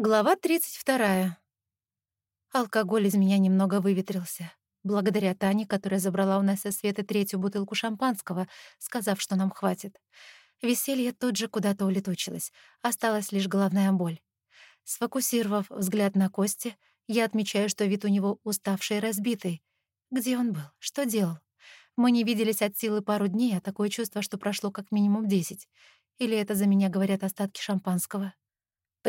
Глава 32. Алкоголь из меня немного выветрился. Благодаря Тане, которая забрала у нас со Светы третью бутылку шампанского, сказав, что нам хватит. Веселье тут же куда-то улетучилось. Осталась лишь головная боль. Сфокусировав взгляд на Кости, я отмечаю, что вид у него уставший и разбитый. Где он был? Что делал? Мы не виделись от силы пару дней, а такое чувство, что прошло как минимум десять. Или это за меня говорят остатки шампанского?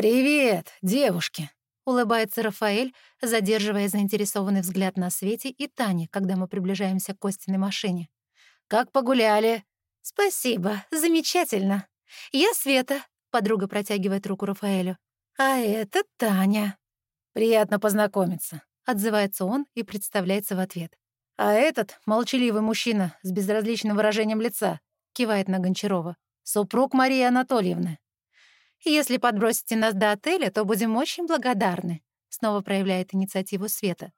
«Привет, девушки!» — улыбается Рафаэль, задерживая заинтересованный взгляд на Свете и Тане, когда мы приближаемся к Костиной машине. «Как погуляли?» «Спасибо, замечательно. Я Света», — подруга протягивает руку Рафаэлю. «А это Таня». «Приятно познакомиться», — отзывается он и представляется в ответ. «А этот молчаливый мужчина с безразличным выражением лица», — кивает на Гончарова. «Супруг Марии Анатольевны». «Если подбросите нас до отеля, то будем очень благодарны», — снова проявляет инициативу Света.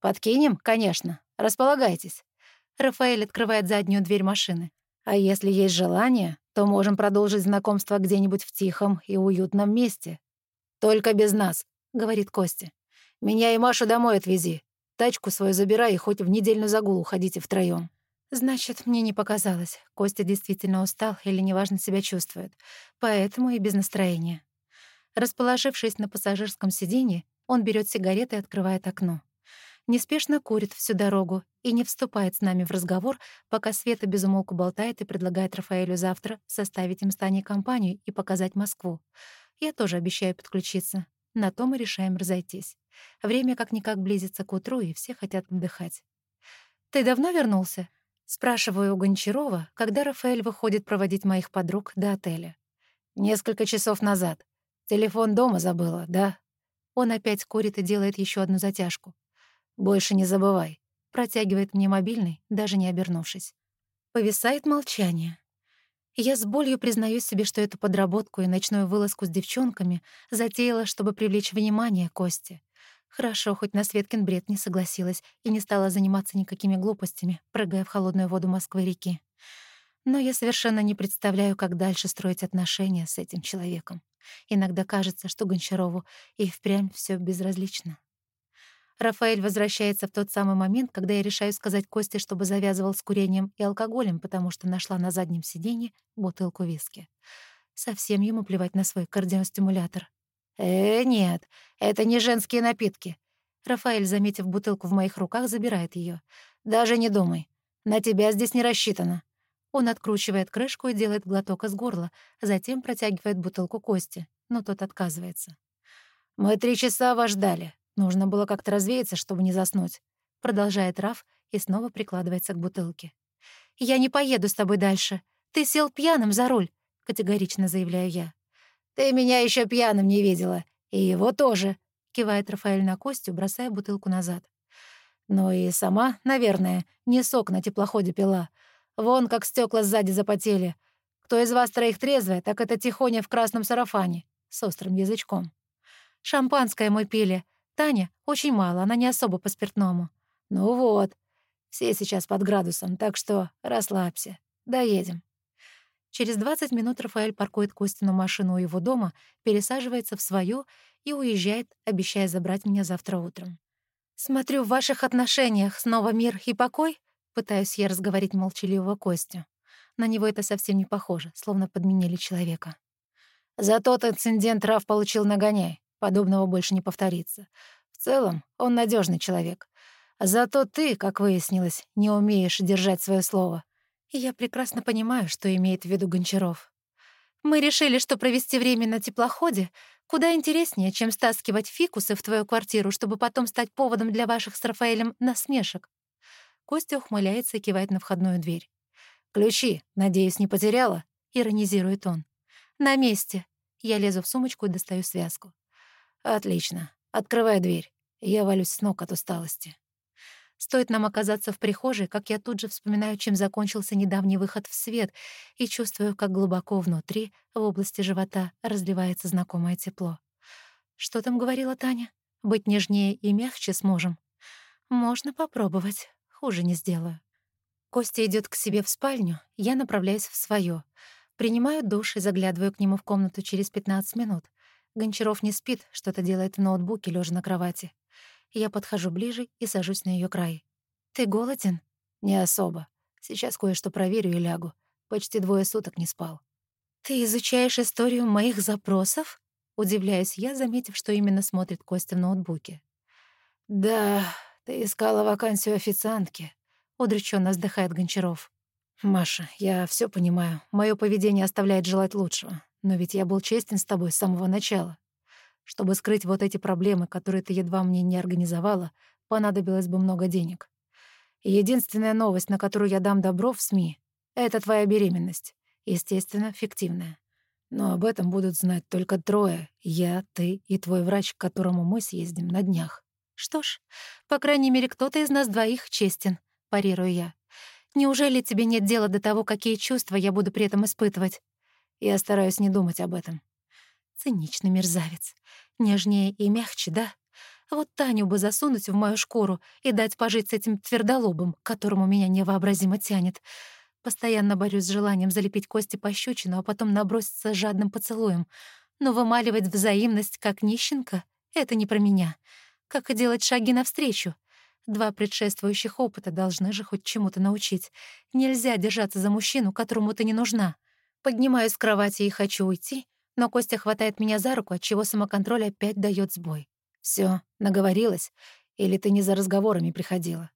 «Подкинем, конечно. Располагайтесь». Рафаэль открывает заднюю дверь машины. «А если есть желание, то можем продолжить знакомство где-нибудь в тихом и уютном месте. Только без нас», — говорит Костя. «Меня и Машу домой отвези. Тачку свою забирай и хоть в недельную загулу ходите втроём». Значит, мне не показалось. Костя действительно устал или неважно себя чувствует. Поэтому и без настроения. Расположившись на пассажирском сиденье, он берет сигареты и открывает окно. Неспешно курит всю дорогу и не вступает с нами в разговор, пока Света безумолку болтает и предлагает Рафаэлю завтра составить им с Таней компанию и показать Москву. Я тоже обещаю подключиться. На то мы решаем разойтись. Время как-никак близится к утру, и все хотят отдыхать. «Ты давно вернулся?» Спрашиваю у Гончарова, когда Рафаэль выходит проводить моих подруг до отеля. «Несколько часов назад. Телефон дома забыла, да?» Он опять курит и делает еще одну затяжку. «Больше не забывай». Протягивает мне мобильный, даже не обернувшись. Повисает молчание. Я с болью признаю себе, что эту подработку и ночную вылазку с девчонками затеяла, чтобы привлечь внимание Кости. Хорошо, хоть на Светкин бред не согласилась и не стала заниматься никакими глупостями, прыгая в холодную воду Москвы-реки. Но я совершенно не представляю, как дальше строить отношения с этим человеком. Иногда кажется, что Гончарову и впрямь все безразлично. Рафаэль возвращается в тот самый момент, когда я решаю сказать Косте, чтобы завязывал с курением и алкоголем, потому что нашла на заднем сиденье бутылку виски. Совсем ему плевать на свой кардиостимулятор. «Э, нет, это не женские напитки». Рафаэль, заметив бутылку в моих руках, забирает ее. «Даже не думай. На тебя здесь не рассчитано». Он откручивает крышку и делает глоток из горла, затем протягивает бутылку Кости, но тот отказывается. «Мы три часа вас ждали. Нужно было как-то развеяться, чтобы не заснуть», — продолжает Раф и снова прикладывается к бутылке. «Я не поеду с тобой дальше. Ты сел пьяным за руль», — категорично заявляю я. «Ты меня еще пьяным не видела. И его тоже», — кивает Рафаэль на Костю, бросая бутылку назад. «Ну и сама, наверное, не сок на теплоходе пила. Вон как стекла сзади запотели. Кто из вас троих трезвая, так это Тихоня в красном сарафане, с острым язычком». «Шампанское мы пили. Таня очень мало, она не особо по спиртному». «Ну вот. Все сейчас под градусом, так что расслабься. Доедем». Через 20 минут Рафаэль паркует Костину машину у его дома, пересаживается в свою и уезжает, обещая забрать меня завтра утром. «Смотрю, в ваших отношениях снова мир и покой?» Пытаюсь я разговорить молчаливого Костю. На него это совсем не похоже, словно подменили человека. За тот инцидент Раф получил нагоняй. Подобного больше не повторится. В целом, он надежный человек. Зато ты, как выяснилось, не умеешь держать свое слово. Я прекрасно понимаю, что имеет в виду Гончаров. Мы решили, что провести время на теплоходе куда интереснее, чем стаскивать фикусы в твою квартиру, чтобы потом стать поводом для ваших с Рафаэлем насмешек. Костя ухмыляется и кивает на входную дверь. «Ключи, надеюсь, не потеряла?» — иронизирует он. «На месте». Я лезу в сумочку и достаю связку. «Отлично. Открывай дверь. Я валюсь с ног от усталости». Стоит нам оказаться в прихожей, как я тут же вспоминаю, чем закончился недавний выход в свет, и чувствую, как глубоко внутри, в области живота, разливается знакомое тепло. Что там говорила Таня? Быть нежнее и мягче сможем? Можно попробовать, хуже не сделаю. Костя идет к себе в спальню, я направляюсь в свое. Принимаю душ и заглядываю к нему в комнату через 15 минут. Гончаров не спит, что-то делает в ноутбуке, лежа на кровати. Я подхожу ближе и сажусь на ее край. «Ты голоден?» «Не особо. Сейчас кое-что проверю и лягу. Почти двое суток не спал». «Ты изучаешь историю моих запросов?» Удивляюсь я, заметив, что именно смотрит Костя в ноутбуке. «Да, ты искала вакансию официантки», — удрученно вздыхает Гончаров. «Маша, я все понимаю. Мое поведение оставляет желать лучшего. Но ведь я был честен с тобой с самого начала. Чтобы скрыть вот эти проблемы, которые ты едва мне не организовала, понадобилось бы много денег. Единственная новость, на которую я дам добро в СМИ, — это твоя беременность. Естественно, фиктивная. Но об этом будут знать только трое — я, ты и твой врач, к которому мы съездим на днях. Что ж, по крайней мере, кто-то из нас двоих честен, парирую я. Неужели тебе нет дела до того, какие чувства я буду при этом испытывать? Я стараюсь не думать об этом. Циничный мерзавец. Нежнее и мягче, да? Вот Таню бы засунуть в мою шкуру и дать пожить с этим твердолобым, которому меня невообразимо тянет. Постоянно борюсь с желанием залепить кости пощечину, а потом наброситься жадным поцелуем. Но вымаливать взаимность, как нищенка, — это не про меня. Как и делать шаги навстречу. Два предшествующих опыта должны же хоть чему-то научить. Нельзя держаться за мужчину, которому ты не нужна. Поднимаюсь с кровати и хочу уйти, но Костя хватает меня за руку, отчего самоконтроль опять дает сбой. Все, наговорилась? Или ты не за разговорами приходила?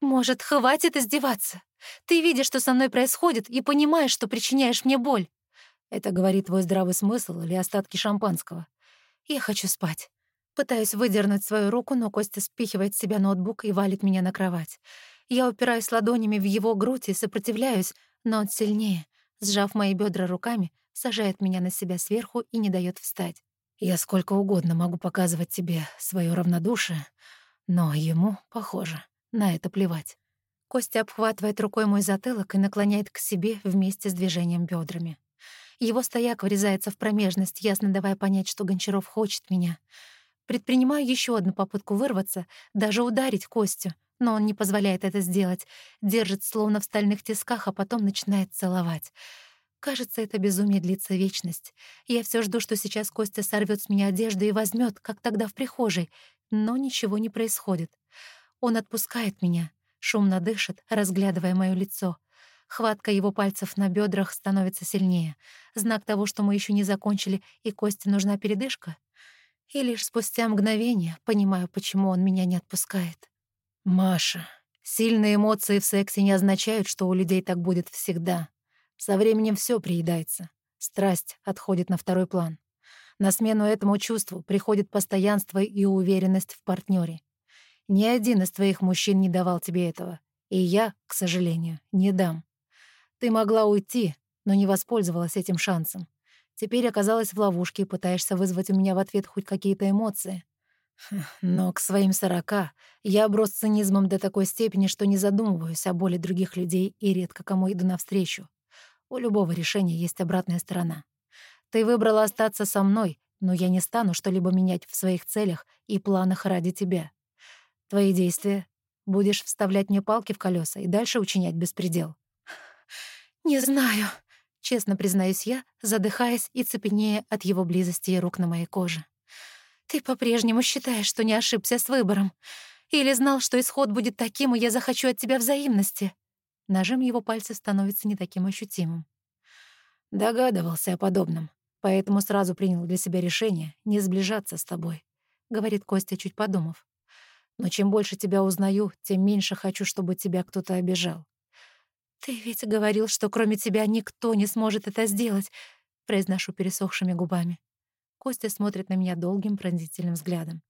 Может, хватит издеваться? Ты видишь, что со мной происходит, и понимаешь, что причиняешь мне боль. Это говорит твой здравый смысл или остатки шампанского? Я хочу спать. Пытаюсь выдернуть свою руку, но Костя спихивает с себя ноутбук и валит меня на кровать. Я упираюсь ладонями в его грудь и сопротивляюсь, но он сильнее сжав мои бедра руками, сажает меня на себя сверху и не дает встать. Я сколько угодно могу показывать тебе свое равнодушие, но ему, похоже, на это плевать. Костя обхватывает рукой мой затылок и наклоняет к себе вместе с движением бедрами. Его стояк врезается в промежность, ясно давая понять, что Гончаров хочет меня. Предпринимаю еще одну попытку вырваться, даже ударить Костю, но он не позволяет это сделать, держит словно в стальных тисках, а потом начинает целовать. Кажется, это безумие длится вечность. Я все жду, что сейчас Костя сорвет с меня одежду и возьмет, как тогда в прихожей, но ничего не происходит. Он отпускает меня, шумно дышит, разглядывая мое лицо. Хватка его пальцев на бедрах становится сильнее. Знак того, что мы еще не закончили, и Косте нужна передышка. И лишь спустя мгновение понимаю, почему он меня не отпускает. Маша, сильные эмоции в сексе не означают, что у людей так будет всегда. Со временем все приедается. Страсть отходит на второй план. На смену этому чувству приходит постоянство и уверенность в партнере. Ни один из твоих мужчин не давал тебе этого. И я, к сожалению, не дам. Ты могла уйти, но не воспользовалась этим шансом. Теперь оказалась в ловушке и пытаешься вызвать у меня в ответ хоть какие-то эмоции. Но к своим сорока я оброс цинизмом до такой степени, что не задумываюсь о боли других людей и редко кому иду навстречу. У любого решения есть обратная сторона. Ты выбрала остаться со мной, но я не стану что-либо менять в своих целях и планах ради тебя. Твои действия будешь вставлять мне палки в колеса и дальше учинять беспредел. «Не знаю», — честно признаюсь я, задыхаясь и цепенея от его близости и рук на моей коже. Ты по-прежнему считаешь, что не ошибся с выбором? Или знал, что исход будет таким, и я захочу от тебя взаимности?» Нажим его пальца становится не таким ощутимым. «Догадывался о подобном, поэтому сразу принял для себя решение не сближаться с тобой», — говорит Костя, чуть подумав. «Но чем больше тебя узнаю, тем меньше хочу, чтобы тебя кто-то обижал». «Ты ведь говорил, что кроме тебя никто не сможет это сделать», — произношу пересохшими губами. Костя смотрит на меня долгим пронзительным взглядом.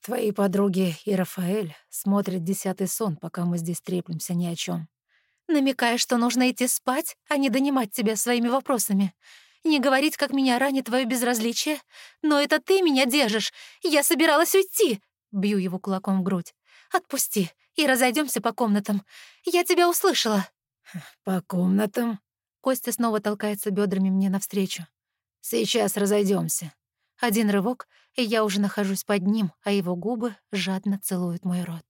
«Твои подруги и Рафаэль смотрят десятый сон, пока мы здесь треплемся ни о чем. Намекаешь, что нужно идти спать, а не донимать тебя своими вопросами. Не говорить, как меня ранит твое безразличие. Но это ты меня держишь. Я собиралась уйти!» Бью его кулаком в грудь. «Отпусти, и разойдемся по комнатам. Я тебя услышала». «По комнатам?» Костя снова толкается бедрами мне навстречу. Сейчас разойдемся. Один рывок, и я уже нахожусь под ним, а его губы жадно целуют мой рот.